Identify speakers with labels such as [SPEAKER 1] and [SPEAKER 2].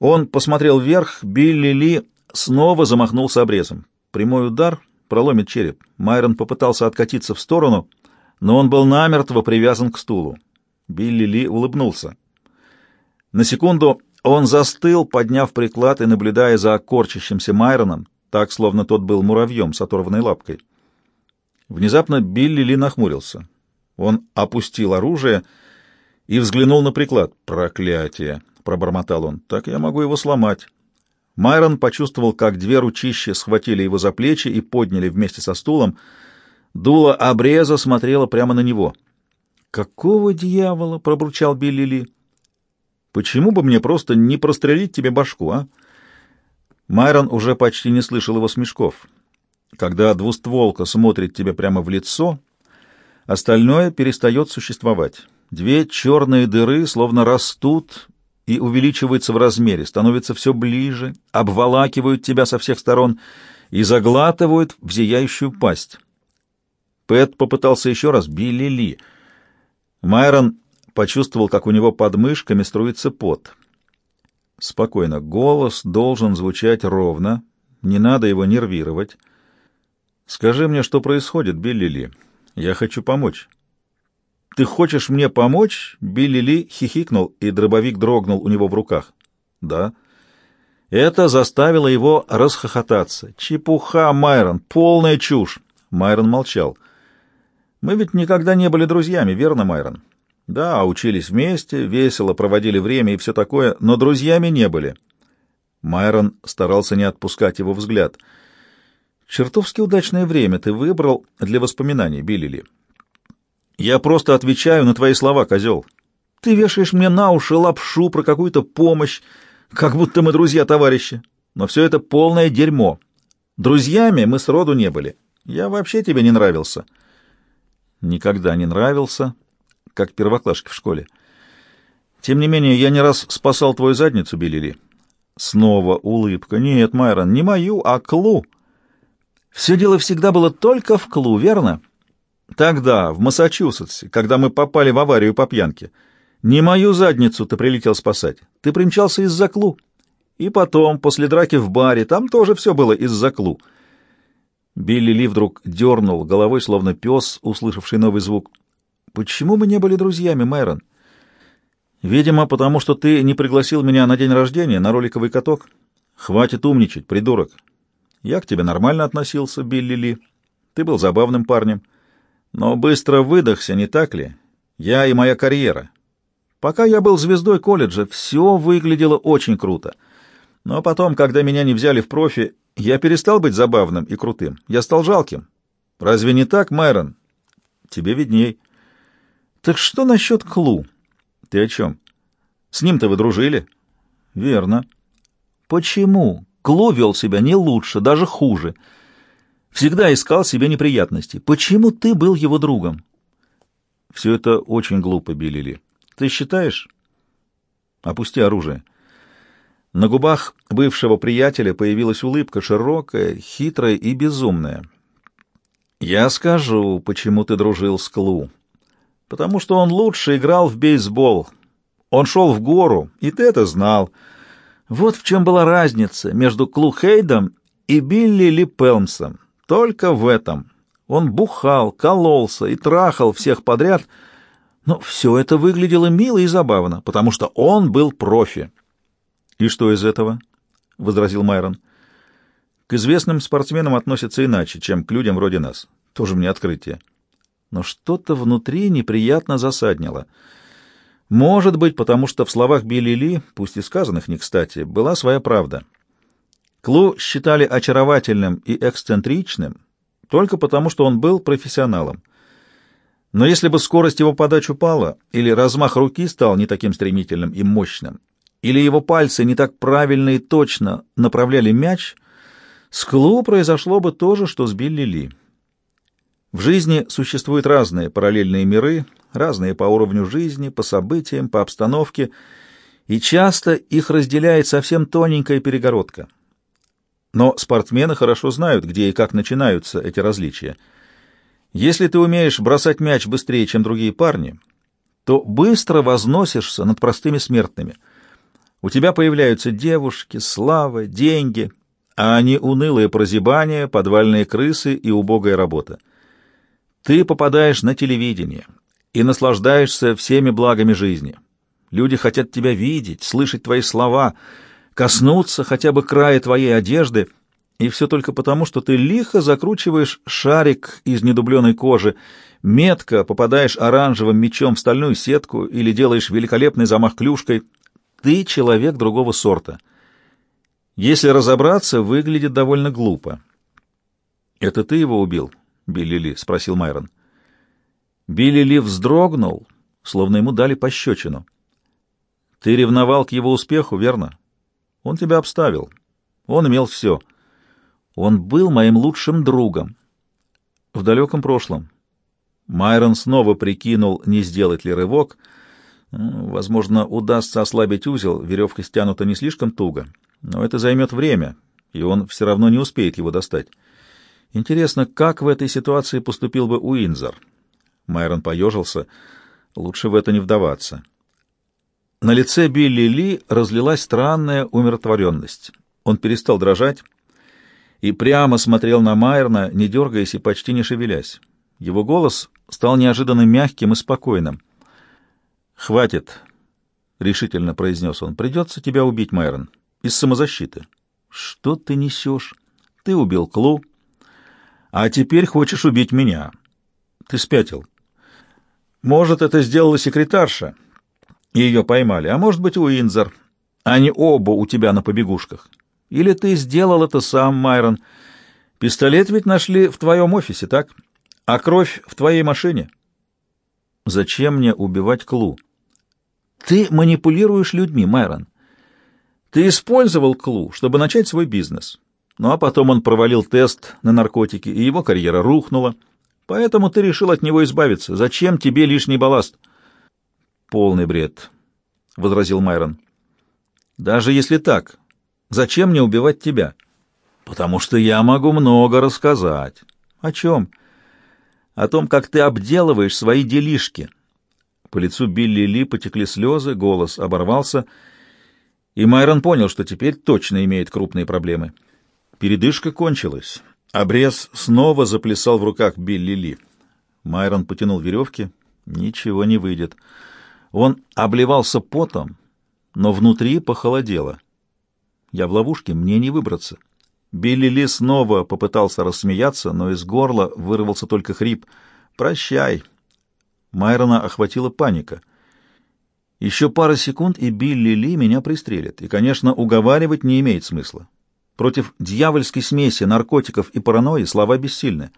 [SPEAKER 1] Он посмотрел вверх, Билли Ли снова замахнулся обрезом. Прямой удар проломит череп. Майрон попытался откатиться в сторону, но он был намертво привязан к стулу. Билли Ли улыбнулся. На секунду он застыл, подняв приклад и наблюдая за корчащимся Майроном, так, словно тот был муравьем с оторванной лапкой. Внезапно Билли Ли нахмурился. Он опустил оружие и взглянул на приклад. «Проклятие!» — пробормотал он. «Так я могу его сломать». Майрон почувствовал, как две ручища схватили его за плечи и подняли вместе со стулом. Дуло обреза смотрело прямо на него. «Какого дьявола?» — пробурчал Билли Ли. «Почему бы мне просто не прострелить тебе башку, а?» Майрон уже почти не слышал его смешков. Когда двустволка смотрит тебе прямо в лицо, остальное перестает существовать. Две черные дыры словно растут и увеличиваются в размере, становятся все ближе, обволакивают тебя со всех сторон и заглатывают в зияющую пасть. Пэт попытался еще раз «Билли Ли». Майрон почувствовал, как у него под мышками струится пот. Спокойно. Голос должен звучать ровно. Не надо его нервировать. Скажи мне, что происходит, Билли Ли. Я хочу помочь. Ты хочешь мне помочь? Билли Ли хихикнул, и дробовик дрогнул у него в руках. Да. Это заставило его расхохотаться. Чепуха, Майрон, полная чушь. Майрон молчал. Мы ведь никогда не были друзьями, верно, Майрон? Да, учились вместе, весело проводили время и все такое, но друзьями не были. Майрон старался не отпускать его взгляд. «Чертовски удачное время ты выбрал для воспоминаний, Билли Я просто отвечаю на твои слова, козел. Ты вешаешь мне на уши лапшу про какую-то помощь, как будто мы друзья-товарищи. Но все это полное дерьмо. Друзьями мы сроду не были. Я вообще тебе не нравился». «Никогда не нравился», как первоклашки в школе. Тем не менее, я не раз спасал твою задницу, Билли Снова улыбка. Нет, Майрон, не мою, а Клу. Все дело всегда было только в Клу, верно? Тогда, в Массачусетсе, когда мы попали в аварию по пьянке. Не мою задницу ты прилетел спасать. Ты примчался из-за Клу. И потом, после драки в баре, там тоже все было из-за Клу. Билли Ли вдруг дернул головой, словно пес, услышавший новый звук. Почему мы не были друзьями, Майрон? Видимо, потому что ты не пригласил меня на день рождения на роликовый каток. Хватит умничать, придурок. Я к тебе нормально относился, Билли Ли. Ты был забавным парнем. Но быстро выдохся, не так ли? Я и моя карьера. Пока я был звездой колледжа, все выглядело очень круто. Но потом, когда меня не взяли в профи, я перестал быть забавным и крутым. Я стал жалким. Разве не так, Майрон? Тебе видней. Так что насчет Клу? Ты о чем? С ним-то вы дружили? Верно. Почему? Клу вел себя не лучше, даже хуже. Всегда искал себе неприятности. Почему ты был его другом? Все это очень глупо, Билли Ты считаешь? Опусти оружие. На губах бывшего приятеля появилась улыбка, широкая, хитрая и безумная. «Я скажу, почему ты дружил с Клу потому что он лучше играл в бейсбол. Он шел в гору, и ты это знал. Вот в чем была разница между Клухейдом и Билли Ли Пелмсом. Только в этом. Он бухал, кололся и трахал всех подряд, но все это выглядело мило и забавно, потому что он был профи. «И что из этого?» — возразил Майрон. «К известным спортсменам относятся иначе, чем к людям вроде нас. Тоже мне открытие но что-то внутри неприятно засаднило. Может быть, потому что в словах Билли Ли, пусть и сказанных не кстати, была своя правда. Клу считали очаровательным и эксцентричным только потому, что он был профессионалом. Но если бы скорость его подач упала, или размах руки стал не таким стремительным и мощным, или его пальцы не так правильно и точно направляли мяч, с Клу произошло бы то же, что с Билли Ли. В жизни существуют разные параллельные миры, разные по уровню жизни, по событиям, по обстановке, и часто их разделяет совсем тоненькая перегородка. Но спортсмены хорошо знают, где и как начинаются эти различия. Если ты умеешь бросать мяч быстрее, чем другие парни, то быстро возносишься над простыми смертными. У тебя появляются девушки, слава, деньги, а они унылые прозябания, подвальные крысы и убогая работа. Ты попадаешь на телевидение и наслаждаешься всеми благами жизни. Люди хотят тебя видеть, слышать твои слова, коснуться хотя бы края твоей одежды, и все только потому, что ты лихо закручиваешь шарик из недубленной кожи, метко попадаешь оранжевым мечом в стальную сетку или делаешь великолепный замах клюшкой. Ты человек другого сорта. Если разобраться, выглядит довольно глупо. «Это ты его убил, Билли Ли?» — спросил Майрон. Билли Ли вздрогнул, словно ему дали пощечину. «Ты ревновал к его успеху, верно? Он тебя обставил. Он имел все. Он был моим лучшим другом. В далеком прошлом. Майрон снова прикинул, не сделать ли рывок. Возможно, удастся ослабить узел, веревка стянута не слишком туго. Но это займет время, и он все равно не успеет его достать. Интересно, как в этой ситуации поступил бы Уинзер? Майрон поежился. Лучше в это не вдаваться. На лице Билли Ли разлилась странная умиротворенность. Он перестал дрожать и прямо смотрел на Майерна, не дергаясь и почти не шевелясь. Его голос стал неожиданно мягким и спокойным. «Хватит», — решительно произнес он, — «придется тебя убить, Майрон из самозащиты. Что ты несешь? Ты убил Клу, а теперь хочешь убить меня. Ты спятил. Может, это сделала секретарша, ее поймали, а может быть, Уинзер. Они оба у тебя на побегушках. Или ты сделал это сам, Майрон. Пистолет ведь нашли в твоем офисе, так? А кровь в твоей машине? Зачем мне убивать Клу? Ты манипулируешь людьми, Майрон. Ты использовал Клу, чтобы начать свой бизнес. Ну а потом он провалил тест на наркотики, и его карьера рухнула. Поэтому ты решил от него избавиться. Зачем тебе лишний балласт? Полный бред, — возразил Майрон. Даже если так, зачем мне убивать тебя? Потому что я могу много рассказать. О чем? О том, как ты обделываешь свои делишки. По лицу Билли Ли потекли слезы, голос оборвался — и Майрон понял, что теперь точно имеет крупные проблемы. Передышка кончилась. Обрез снова заплясал в руках Билли Ли. Майрон потянул веревки. Ничего не выйдет. Он обливался потом, но внутри похолодело. Я в ловушке, мне не выбраться. Билли Ли снова попытался рассмеяться, но из горла вырвался только хрип. «Прощай!» Майрона охватила паника. Еще пара секунд, и Билли Ли меня пристрелит. И, конечно, уговаривать не имеет смысла. Против дьявольской смеси наркотиков и паранойи слова бессильны.